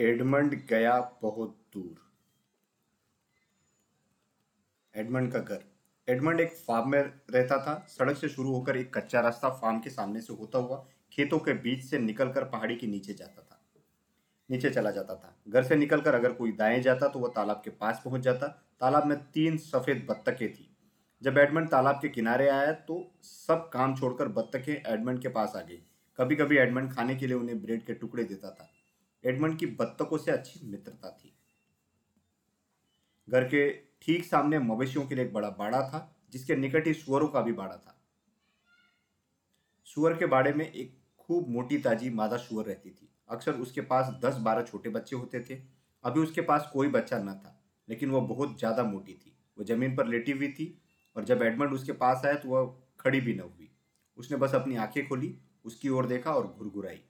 Edmund गया बहुत दूर। एडमंड का घर। एडमंड एक फार्म में रहता था। सड़क से शुरू होकर एक कच्चा रास्ता फार्म के सामने से होता हुआ खेतों के बीच से निकलकर पहाड़ी के नीचे जाता था। नीचे चला जाता था। घर से निकलकर अगर कोई दाएँ जाता तो वह तालाब के पास पहुँच जाता। तालाब में तीन सफ़ेद बत्तखें थी। जब एडमंड तालाब के किनारे आया तो सब काम छोड़कर बत्तखें एडमंड के पास आ गई। कभी कभी एडमंड खाने के लिए उन्हें ब्रेड के टुकड़े देता था। एडमंड की बत्तखों से अच्छी मित्रता थी। घर के ठीक सामने मवेशियों के लिए एक बड़ा बाड़ा था, जिसके निकट ही सुअरों का भी बाड़ा था। सुअर के बाड़े में एक खूब मोटी ताजी मादा सुअर रहती थी। अक्सर उसके पास दस बारह छोटे बच्चे होते थे। अभी उसके पास कोई बच्चा न था, लेकिन वह बहुत ज़्यादा मोटी थी। वह ज़मीन पर लेटी हुई थी और जब एडमंड उसके पास आया तो वह खड़ी भी न हुई। उसने बस अपनी आँखें खोली, उसकी ओर देखा और घुरघुराई।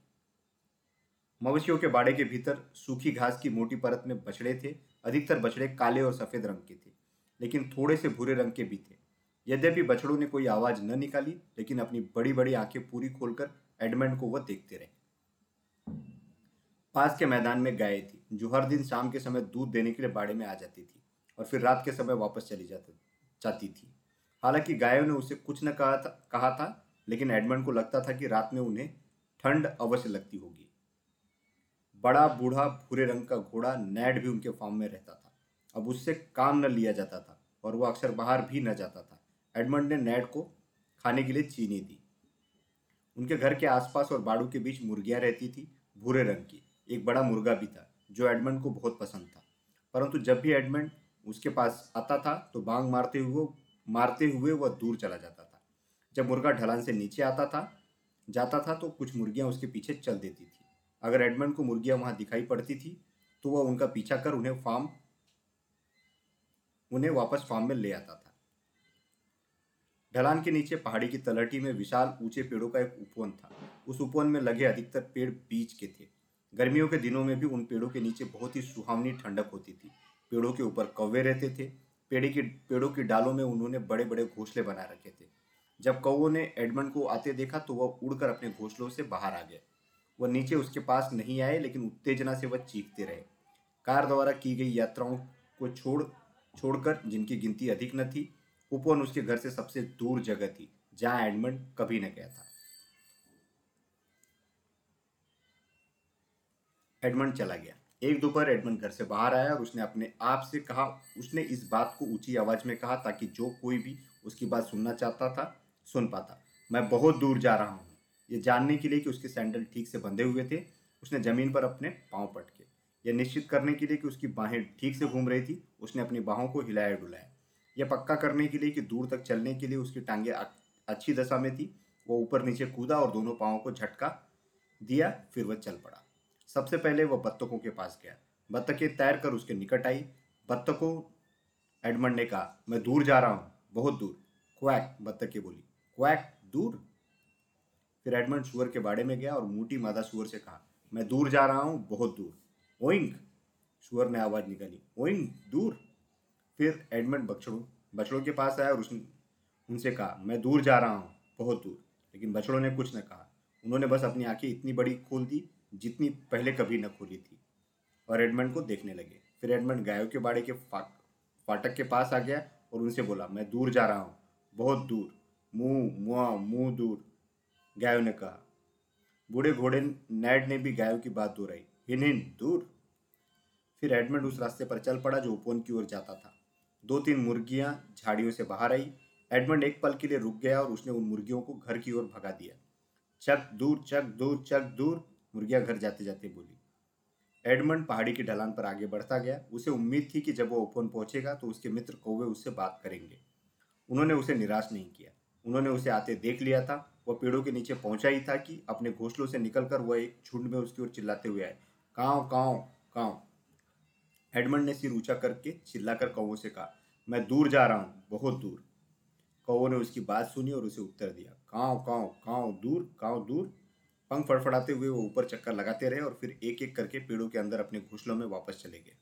मवेशियों के बाड़े के भीतर सूखी घास की मोटी परत में बछड़े थे। अधिकतर बछड़े काले और सफ़ेद रंग के थे, लेकिन थोड़े से भूरे रंग के भी थे। यद्यपि बछड़ों ने कोई आवाज़ न निकाली, लेकिन अपनी बड़ी बड़ी आँखें पूरी खोलकर एडमंड को वह देखते रहे। पास के मैदान में गाय थी, जो हर दिन शाम के समय दूध देने के लिए बाड़े में आ जाती थी और फिर रात के समय वापस चली जाती जाती थी। हालाँकि गायों ने उसे कुछ न कहा था कहा था, लेकिन एडमंड को लगता था कि रात में उन्हें ठंड अवश्य लगती होगी। बड़ा बूढ़ा भूरे रंग का घोड़ा नैड भी उनके फार्म में रहता था। अब उससे काम न लिया जाता था और वह अक्सर बाहर भी न जाता था। एडमंड ने नैड को खाने के लिए चीनी दी। उनके घर के आसपास और बाड़ू के बीच मुर्गियाँ रहती थी, भूरे रंग की। एक बड़ा मुर्गा भी था, जो एडमंड को बहुत पसंद था। परंतु जब भी एडमंड उसके पास आता था तो बांग मारते हुए मारते हुए वह दूर चला जाता था। जब मुर्गा ढलान से नीचे आता था, जाता था तो कुछ मुर्गियाँ उसके पीछे चल देती थी। अगर एडमंड को मुर्गियाँ वहाँ दिखाई पड़ती थी तो वह उनका पीछा कर उन्हें फार्म, उन्हें वापस फार्म में ले आता था। ढलान के नीचे पहाड़ी की तलहटी में विशाल ऊँचे पेड़ों का एक उपवन था। उस उपवन में लगे अधिकतर पेड़ बीज के थे। गर्मियों के दिनों में भी उन पेड़ों के नीचे बहुत ही सुहावनी ठंडक होती थी। पेड़ों के ऊपर कौवे रहते थे। पेड़ी की, पेड़ों की डालों में उन्होंने बड़े बड़े घोंसले बना रखे थे। जब कौवों ने एडमंड को आते देखा तो वह उड़कर अपने घोंसलों से बाहर आ गए वह नीचे उसके पास नहीं आए, लेकिन उत्तेजना से वह चीखते रहे। कार द्वारा की गई यात्राओं को छोड़, छोड़कर, जिनकी गिनती अधिक न थी, उपवन उसके घर से सबसे दूर जगह थी, जहाँ एडमंड कभी न गया था। एडमंड चला गया। एक दोपहर एडमंड घर से बाहर आया और उसने अपने आप से कहा, उसने इस बात को ऊँची आवाज़ में कहा ताकि जो कोई भी उसकी बात सुनना चाहता था, सुन पाता। मैं बहुत दूर जा रहा हूँ। ये जानने के लिए कि उसके सैंडल ठीक से बंधे हुए थे, उसने ज़मीन पर अपने पाँव पटके। यह निश्चित करने के लिए कि उसकी बाहें ठीक से घूम रही थी, उसने अपनी बाहों को हिलाया डुलाया यह पक्का करने के लिए कि दूर तक चलने के लिए उसकी टांगे अच्छी दशा में थी, वो ऊपर नीचे कूदा और दोनों पाँवों को झटका दिया, फिर वह चल पड़ा। सबसे पहले वह बत्तखों के पास गया। बत्तखें तैर कर उसके निकट आई। बत्तखों, एडमंड ने कहा, मैं दूर जा रहा हूँ, बहुत दूर। क्वैक, बत्तखें बोली। क्वैक, दूर? फिर एडमंड सुअर के बाड़े में गया और मोटी मादा सुअर से कहा, मैं दूर जा रहा हूँ, बहुत दूर। ओइंग, सुअर ने आवाज़ निकाली। ओइंग, दूर? फिर एडमंड बछड़ों बछड़ों के पास आया और उसने, उनसे कहा, मैं दूर जा रहा हूँ, बहुत दूर। लेकिन बछड़ों ने कुछ न कहा। उन्होंने बस अपनी आँखें इतनी बड़ी खोल दी, जितनी पहले कभी न खोली थी। और एडमंड को देखने लगे। फिर एडमंड गायों के बाड़े के फाटक के पास आ गया और उनसे बोला, मैं दूर जा रहा हूँ, बहुत दूर। मुँह, मुआ, मुँह दूर। गायों ने कहा। बूढ़े घोड़े नैड ने भी गायों की बात दोहराई। हिन हिन, दूर। फिर एडमंड उस रास्ते पर चल पड़ा जो उपवन की ओर जाता था। दो तीन मुर्गियाँ झाड़ियों से बाहर आई। एडमंड एक पल के लिए रुक गया और उसने उन मुर्गियों को घर की ओर भगा दिया। चक दूर चक दूर चक दूर, मुर्गियाँ घर जाते जाते बोली। एडमंड पहाड़ी की ढलान पर आगे बढ़ता गया। उसे उम्मीद थी कि जब वो ओपन पहुंचेगा तो उसके मित्र कौवे उससे बात करेंगे। उन्होंने उसे निराश नहीं किया। उन्होंने उसे आते देख लिया था। वह पेड़ों के नीचे पहुँचा ही था कि अपने घोंसलों से निकलकर वह एक झुंड में उसकी ओर चिल्लाते हुए आए। काव काव काव। एडमंड ने सिर ऊँचा करके चिल्लाकर कौवों से कहा, मैं दूर जा रहा हूँ, बहुत दूर। कौवों ने उसकी बात सुनी और उसे उत्तर दिया, काव काव काव, दूर काव, दूर। पंख फड़फड़ाते हुए वो ऊपर चक्कर लगाते रहे और फिर एक एक करके पेड़ों के अंदर अपने घोंसलों में वापस चले गए।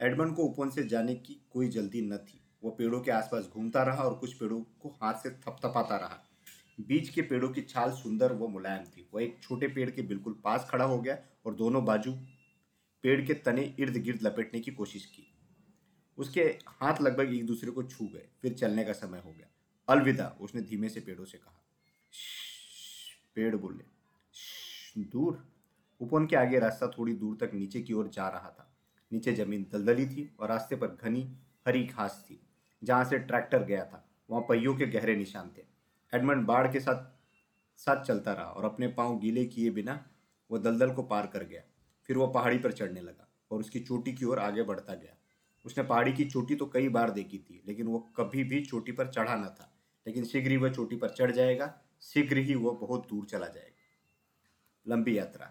एडमंड को उपवन से जाने की कोई जल्दी न थी। वह पेड़ों के आसपास घूमता रहा और कुछ पेड़ों को हाथ से थपथपाता रहा। बीच के पेड़ों की छाल सुंदर व मुलायम थी। वह एक छोटे पेड़ के बिल्कुल पास खड़ा हो गया और दोनों बाजू पेड़ के तने इर्द गिर्द लपेटने की कोशिश की। उसके हाथ लगभग एक दूसरे को छू गए, फिर चलने का समय हो गया। अलविदा, उसने धीमे से पेड़ों से कहा। पेड़, बोले। दूर? उपवन के आगे रास्ता थोड़ी दूर तक नीचे की ओर जा रहा था। नीचे ज़मीन दलदली थी और रास्ते पर घनी, हरी घास थी, जहाँ से ट्रैक्टर गया था। वहाँ पहियों के गहरे निशान थे। एडमंड बाढ़ के साथ साथ चलता रहा और अपने पाँव गीले किए बिना वो दलदल को पार कर गया। फिर वह पहाड़ी पर चढ़ने लगा और उसकी चोटी की ओर आगे बढ़ता गया। उसने पहाड़ी की चोटी तो कई बार देखी थी, लेकिन वो कभी भी चोटी पर चढ़ा न था। लेकिन शीघ्र ही वह चोटी पर चढ़ जाएगा, शीघ्र ही वह बहुत दूर चला जाएगा। लंबी यात्रा।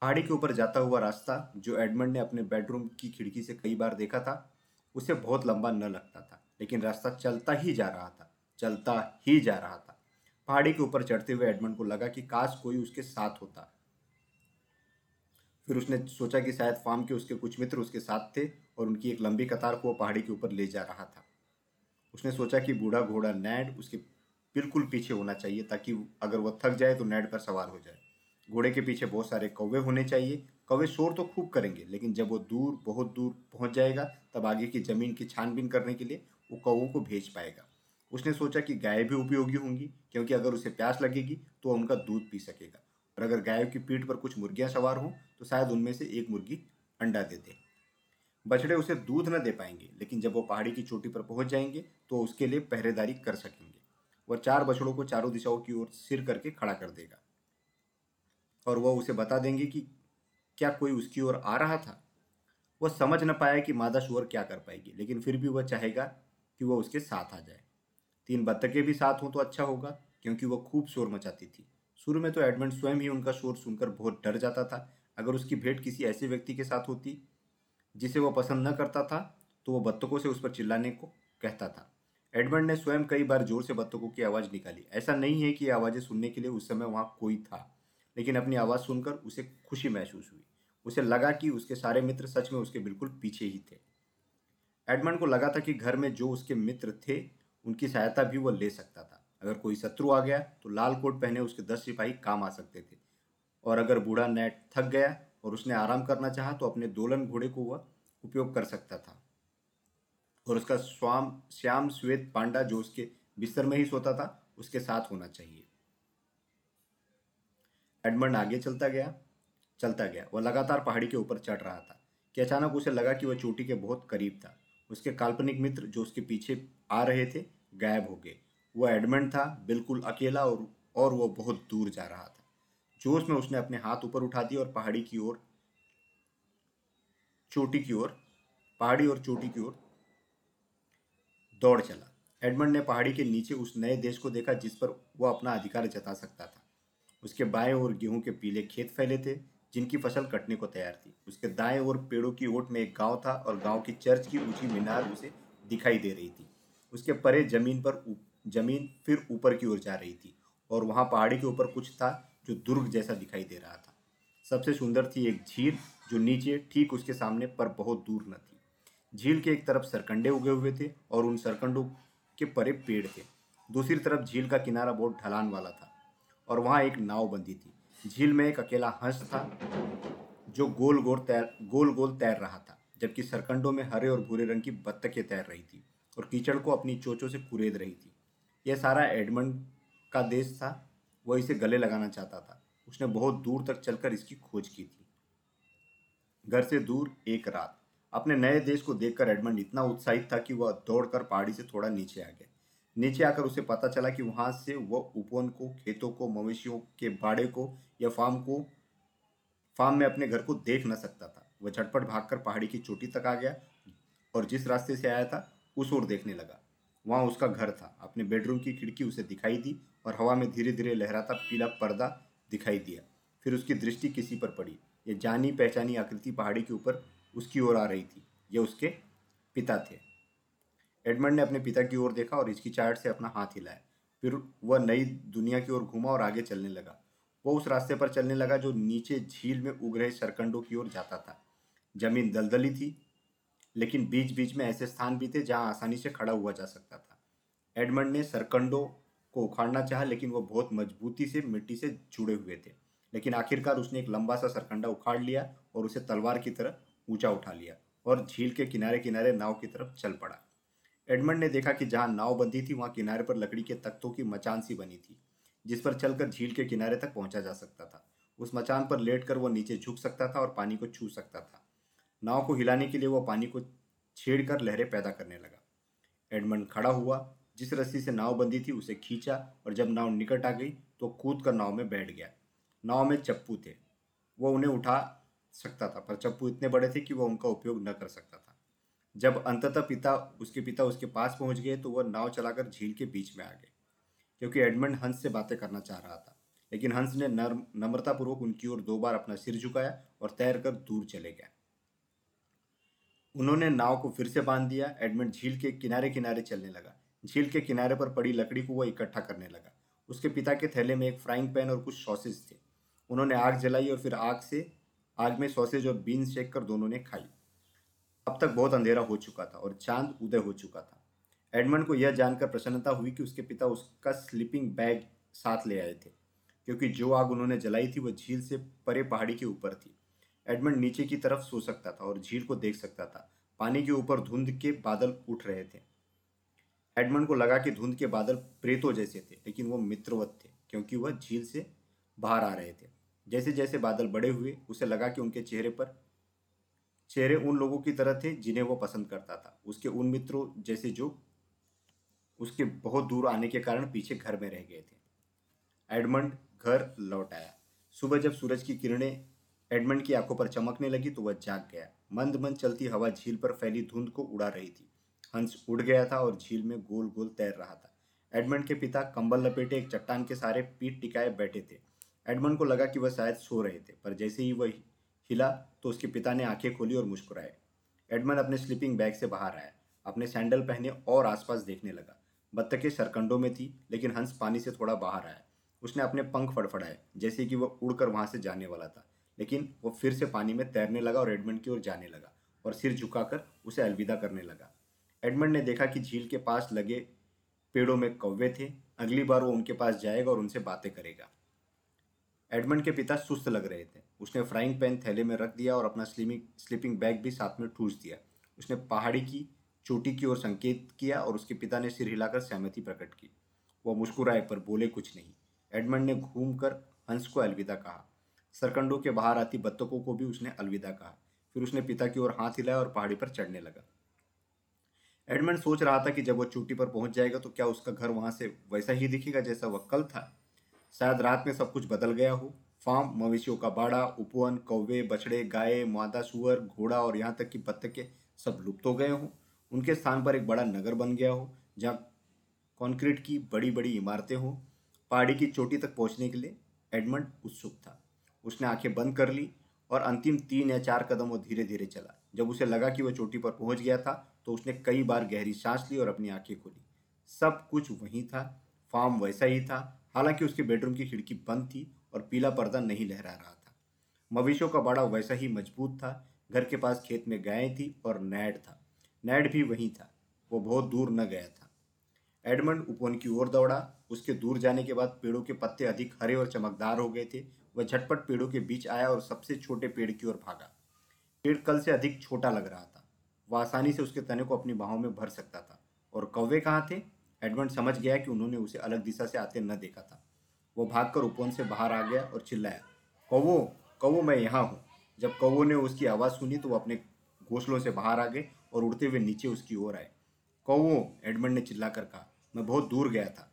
पहाड़ी के ऊपर जाता हुआ रास्ता, जो एडमंड ने अपने बेडरूम की खिड़की से कई बार देखा था, उसे बहुत लंबा न लगता था, लेकिन रास्ता चलता ही जा रहा था। चलता ही जा रहा था। पहाड़ी के ऊपर चढ़ते हुए एडमंड को लगा कि काश कोई उसके साथ होता। फिर उसने सोचा कि शायद फार्म के उसके कुछ मित्र उसके साथ थे और उनकी एक लंबी कतार को वो पहाड़ी के ऊपर ले जा रहा था। उसने सोचा कि बूढ़ा घोड़ा नैड उसके बिल्कुल पीछे होना चाहिए ताकि अगर वह थक जाए तो नैड पर सवार हो जाए। घोड़े के पीछे बहुत सारे कौवे होने चाहिए। कौवे शोर तो खूब करेंगे, लेकिन जब वो दूर, बहुत दूर पहुँच जाएगा, तब आगे की ज़मीन की छानबीन करने के लिए वो कौवों को भेज पाएगा। उसने सोचा कि गाय भी उपयोगी होंगी, क्योंकि अगर उसे प्यास लगेगी तो वह उनका दूध पी सकेगा। और अगर गायों की पीठ पर कुछ मुर्गियाँ सवार हों तो शायद उनमें से एक मुर्गी अंडा दे दे। बछड़े उसे दूध न दे पाएँगे, लेकिन जब वो पहाड़ी की चोटी पर पहुँच जाएँगे तो उसके लिए पहरेदारी कर सकेंगे। वह चार बछड़ों को चारों दिशाओं की ओर सिर करके खड़ा कर देगा। और वह उसे बता देंगे कि क्या कोई उसकी ओर आ रहा था? वह समझ न पाया कि मादा शुअर क्या कर पाएगी, लेकिन फिर भी वह चाहेगा कि वह उसके साथ आ जाए। तीन बत्तखें भी साथ हों तो अच्छा होगा, क्योंकि वह खूब शोर मचाती थी। शुरू में तो एडमंड स्वयं ही उनका शोर सुनकर बहुत डर जाता था। अगर उसकी भेंट किसी ऐसे व्यक्ति के साथ होती, जिसे वह पसंद न करता था तो वह बत्तखों से उस पर चिल्लाने को कहता था। एडमंड ने स्वयं कई बार ज़ोर से बत्तखों की आवाज़ निकाली। ऐसा नहीं है कि ये आवाज़ें सुनने के लिए उस समय वहाँ कोई था, लेकिन अपनी आवाज़ सुनकर उसे खुशी महसूस हुई। उसे लगा कि उसके सारे मित्र सच में उसके बिल्कुल पीछे ही थे। एडमंड को लगा था कि घर में जो उसके मित्र थे उनकी सहायता भी वह ले सकता था। अगर कोई शत्रु आ गया तो लाल कोट पहने उसके दस सिपाही काम आ सकते थे। और अगर बूढ़ा नेट थक गया और उसने आराम करना चाहा तो अपने दोलन घोड़े को वह उपयोग कर सकता था। और उसका स्वाम, श्याम श्वेत पांडा जो उसके बिस्तर में ही सोता था, उसके साथ होना चाहिए। एडमंड आगे चलता गया चलता गया। वह लगातार पहाड़ी के ऊपर चढ़ रहा था। कि अचानक उसे लगा कि वह चोटी के बहुत करीब था। उसके काल्पनिक मित्र जो उसके पीछे आ रहे थे, गायब हो गए। वह एडमंड था, बिल्कुल अकेला और और वह बहुत दूर जा रहा था। जोश में उसने अपने हाथ ऊपर उठा दिए और पहाड़ी की ओर, चोटी की ओर, पहाड़ी और चोटी की ओर दौड़ चला। एडमंड ने पहाड़ी के नीचे उस नए देश को देखा जिस पर वह अपना अधिकार जता सकता था। उसके बाएँ ओर गेहूँ के पीले खेत फैले थे, जिनकी फ़सल कटने को तैयार थी। उसके दाएँ ओर पेड़ों की ओट में एक गाँव था और गाँव की चर्च की ऊँची मीनार उसे दिखाई दे रही थी। उसके परे ज़मीन पर ज़मीन फिर ऊपर की ओर जा रही थी और वहाँ पहाड़ी के ऊपर कुछ था जो दुर्ग जैसा दिखाई दे रहा था। सबसे सुंदर थी एक झील जो नीचे ठीक उसके सामने पर बहुत दूर न थी। झील के एक तरफ़ सरकंडे उगे हुए थे और उन सरकंडों के परे पेड़ थे। दूसरी तरफ़ झील का किनारा बहुत ढलान वाला था और वहाँ एक नाव बंधी थी। झील में एक अकेला हंस था जो गोल गोल तैर गोल गोल तैर रहा था, जबकि सरकंडों में हरे और भूरे रंग की बत्तखें तैर रही थी। और कीचड़ को अपनी चोचों से कुरेद रही थी। यह सारा एडमंड का देश था, वह इसे गले लगाना चाहता था। उसने बहुत दूर तक चलकर इसकी खोज की थी। घर से दूर एक रात, अपने नए देश को देखकर एडमंड इतना उत्साहित था कि वह दौड़कर पहाड़ी से थोड़ा नीचे आ गया। नीचे आकर उसे पता चला कि वहाँ से वह उपवन को, खेतों को, मवेशियों के बाड़े को या फार्म को, फार्म में अपने घर को देख न सकता था। वह झटपट भागकर पहाड़ी की चोटी तक आ गया और जिस रास्ते से आया था उस ओर देखने लगा। वहाँ उसका घर था। अपने बेडरूम की खिड़की उसे दिखाई दी और हवा में धीरे धीरे लहराता पीला पर्दा दिखाई दिया। फिर उसकी दृष्टि किसी पर पड़ी। यह जानी पहचानी आकृति पहाड़ी के ऊपर उसकी ओर आ रही थी। यह उसके पिता थे। एडमंड ने अपने पिता की ओर देखा और इसकी चार्ट से अपना हाथ हिलाया। फिर वह नई दुनिया की ओर घूमा और आगे चलने लगा। वह उस रास्ते पर चलने लगा जो नीचे झील में उग रहे सरकंडों की ओर जाता था। ज़मीन दलदली थी लेकिन बीच बीच में ऐसे स्थान भी थे जहाँ आसानी से खड़ा हुआ जा सकता था। एडमंड ने सरकंडों को उखाड़ना चाहा, लेकिन वो बहुत मजबूती से मिट्टी से जुड़े हुए थे। लेकिन आखिरकार उसने एक लंबा सा सरकंडा उखाड़ लिया और उसे तलवार की तरह ऊँचा उठा लिया और झील के किनारे किनारे नाव की तरफ़ चल पड़ा। एडमंड ने देखा कि जहाँ नाव बंधी थी, वहाँ किनारे पर लकड़ी के तख्तों की मचान सी बनी थी, जिस पर चलकर झील के किनारे तक पहुँचा जा सकता था। उस मचान पर लेटकर वह नीचे झुक सकता था और पानी को छू सकता था। नाव को हिलाने के लिए वह पानी को छेड़कर लहरें पैदा करने लगा। एडमंड खड़ा हुआ, जिस रस्सी से नाव बंधी थी उसे खींचा और जब नाव निकट आ गई तो कूद कर नाव में बैठ गया। नाव में चप्पू थे। वह उन्हें उठा सकता था, पर चप्पू इतने बड़े थे कि वह उनका उपयोग न कर सकता था। जब अंततः पिता, उसके पिता उसके पास पहुँच गए तो वह नाव चलाकर झील के बीच में आ गए, क्योंकि एडमंड हंस से बातें करना चाह रहा था। लेकिन हंस ने नम्रतापूर्वक उनकी ओर दो बार अपना सिर झुकाया और तैरकर दूर चले गया उन्होंने नाव को फिर से बाँध दिया एडमंड झील के किनारे किनारे चलने लगा। झील के किनारे पर पड़ी लकड़ी को वह इकट्ठा करने लगा। उसके पिता के थैले में एक फ्राइंग पैन और कुछ सॉसेज थे। उन्होंने आग जलाई और फिर आग से, आग में सॉसेज और बीन्स सेक कर दोनों ने खाई। अब तक बहुत अंधेरा हो चुका था और चाँद उदय हो चुका था। एडमंड को यह जानकर प्रसन्नता हुई कि उसके पिता उसका स्लीपिंग बैग साथ ले आए थे, क्योंकि जो आग उन्होंने जलाई थी वह झील से परे पहाड़ी के ऊपर थी। एडमंड नीचे की तरफ़ सो सकता था और झील को देख सकता था। पानी के ऊपर धुंध के बादल उठ रहे थे। एडमंड को लगा कि धुंध के बादल प्रेतों जैसे थे, लेकिन वो मित्रवत थे, क्योंकि वह झील से बाहर आ रहे थे। जैसे जैसे बादल बड़े हुए, उसे लगा कि उनके चेहरे पर, चेहरे उन लोगों की तरह थे जिन्हें वो पसंद करता था। उसके उन मित्रों जैसे जो उसके बहुत दूर आने के कारण पीछे घर में रह गए थे। एडमंड घर लौट आया। सुबह जब सूरज की किरणें एडमंड की आँखों पर चमकने लगी तो वह जाग गया। मंद मंद चलती हवा झील पर फैली धुंध को उड़ा रही थी। हंस उड़ गया था और झील में गोल गोल तैर रहा था। एडमंड के पिता कंबल लपेटे एक चट्टान के सारे पीठ टिकाए बैठे थे। एडमंड को लगा कि वह शायद सो रहे थे, पर जैसे ही वह हिला तो उसके पिता ने आँखें खोली और मुस्कुराए। एडमंड अपने स्लीपिंग बैग से बाहर आया, अपने सैंडल पहने और आसपास देखने लगा। बत्तखें सरकंडों में थी, लेकिन हंस पानी से थोड़ा बाहर आया। उसने अपने पंख फड़फड़ाए, जैसे कि वह उड़कर वहाँ से जाने वाला था। लेकिन वो फिर से पानी में तैरने लगा और एडमंड की ओर जाने लगा और सिर झुकाकर उसे अलविदा करने लगा। एडमंड ने देखा कि झील के पास लगे पेड़ों में कौवे थे। अगली बार वो उनके पास जाएगा और उनसे बातें करेगा। एडमंड के पिता सुस्त लग रहे थे। उसने फ्राइंग पैन थैले में रख दिया और अपना स्लीमिंग स्लीपिंग बैग भी साथ में ठूस दिया। उसने पहाड़ी की चोटी की ओर संकेत किया और उसके पिता ने सिर हिलाकर सहमति प्रकट की। वह मुस्कुराए पर बोले, कुछ नहीं। एडमंड ने घूमकर हंस को अलविदा कहा। सरकंडों के बाहर आती बत्तखों को भी उसने अलविदा कहा। फिर उसने पिता की ओर हाथ हिलाया और पहाड़ी पर चढ़ने लगा। एडमंड सोच रहा था कि जब वह चोटी पर पहुँच जाएगा तो क्या उसका घर वहाँ से वैसा ही दिखेगा जैसा वह कल था? शायद रात में सब कुछ बदल गया हो। फार्म, मवेशियों का बाड़ा, उपवन, कौवे, बछड़े, गाय, मादा, सुअर, घोड़ा और यहाँ तक कि बत्तखें सब लुप्त हो गए हों। उनके स्थान पर एक बड़ा नगर बन गया हो, जहाँ कंक्रीट की बड़ी बड़ी इमारतें हों। पहाड़ी की चोटी तक पहुँचने के लिए एडमंड उत्सुक था। उसने आँखें बंद कर ली और अंतिम तीन या चार कदम वो धीरे धीरे चला। जब उसे लगा कि वह चोटी पर पहुँच गया था तो उसने कई बार गहरी सांस ली और अपनी आँखें खोली। सब कुछ वहीं था, फार्म वैसा ही था, हालाँकि उसके बेडरूम की खिड़की बंद थी और पीला पर्दा नहीं लहरा रहा था। मवेशियों का बाड़ा वैसा ही मज़बूत था, घर के पास खेत में गायें थी और नैड था। नैड भी वहीं था, वो बहुत दूर न गया था। एडमंड उपवन की ओर दौड़ा, उसके दूर जाने के बाद पेड़ों के पत्ते अधिक हरे और चमकदार हो गए थे वह झटपट पेड़ों के बीच आया और सबसे छोटे पेड़ की ओर भागा। पेड़ कल से अधिक छोटा लग रहा था। वह आसानी से उसके तने को अपनी बाहों में भर सकता था। और कौवे कहाँ थे? एडमंड समझ गया कि उन्होंने उसे अलग दिशा से आते न देखा था। वो भागकर उपवन से बाहर आ गया और चिल्लाया, कौवो कौवो, मैं यहाँ हूँ। जब कौवो ने उसकी आवाज़ सुनी तो वो अपने घोंसलों से बाहर आ गए और उड़ते हुए नीचे उसकी ओर आए। कौवो एडमंड ने चिल्लाकर कहा, मैं बहुत दूर गया था।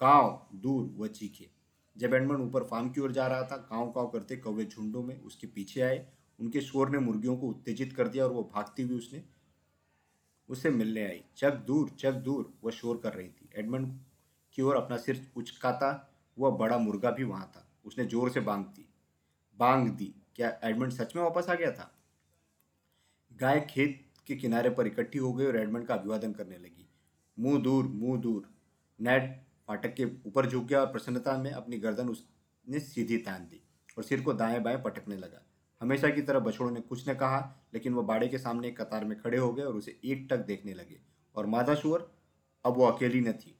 काव, दूर, वह चीखे। जब एडमंड ऊपर फार्म की ओर जा रहा था काव काव करते कौवे झुंडों में उसके पीछे आए। उनके शोर ने मुर्गियों को उत्तेजित कर दिया और वो भागती हुई उसने उसे मिलने आई। चक दूर चक दूर, वह शोर कर रही थी। एडमंड की ओर अपना सिर उचकाता वह बड़ा मुर्गा भी वहाँ था। उसने ज़ोर से बांग दी। बांग दी। क्या एडमंड सच में वापस आ गया था? गाय खेत के किनारे पर इकट्ठी हो गई और एडमंड का अभिवादन करने लगी। मुँह दूर मुँह दूर। नेट फाटक के ऊपर झुक गया और प्रसन्नता में अपनी गर्दन उसने सीधी तान दी और सिर को दाएँ बाएँ पटकने लगा। हमेशा की तरह बछड़ों ने कुछ न कहा, लेकिन वह बाड़े के सामने कतार में खड़े हो गए और उसे एक टक देखने लगे। और मादा शुअर, अब वो अकेली न थी।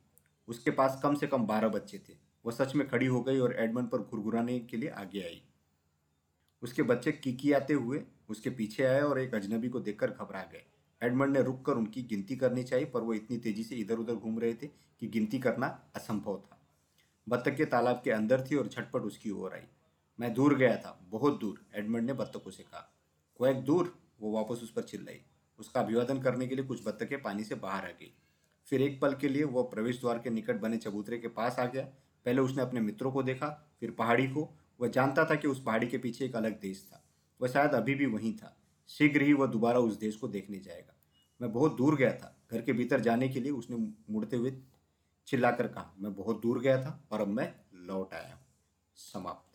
उसके पास कम से कम बारह बच्चे थे। वह सच में खड़ी हो गई और एडमंड पर घुरघुराने के लिए आगे आई। उसके बच्चे किकियाते हुए उसके पीछे आए और एक अजनबी को देखकर घबरा गए। एडमंड ने रुककर उनकी गिनती करनी चाहिए, पर वो इतनी तेज़ी से इधर उधर घूम रहे थे कि गिनती करना असंभव था। बत्तख तालाब के अंदर थी और झटपट उसकी ओर आई। मैं दूर गया था, बहुत दूर, एडमंड ने बत्तखों से कहा। कोएक दूर? वो वापस उस पर चिल्लाई। उसका अभिवादन करने के लिए कुछ बत्तखें पानी से बाहर आ गई। फिर एक पल के लिए वह प्रवेश द्वार के निकट बने चबूतरे के पास आ गया। पहले उसने अपने मित्रों को देखा, फिर पहाड़ी को। वह जानता था कि उस पहाड़ी के पीछे एक अलग देश था। वह शायद अभी भी वहीं था। शीघ्र ही वह दोबारा उस देश को देखने जाएगा। मैं बहुत दूर गया था। घर के भीतर जाने के लिए उसने मुड़ते हुए चिल्लाकर कहा, मैं बहुत दूर गया था और अब मैं लौट आया हूँ। समाप्त।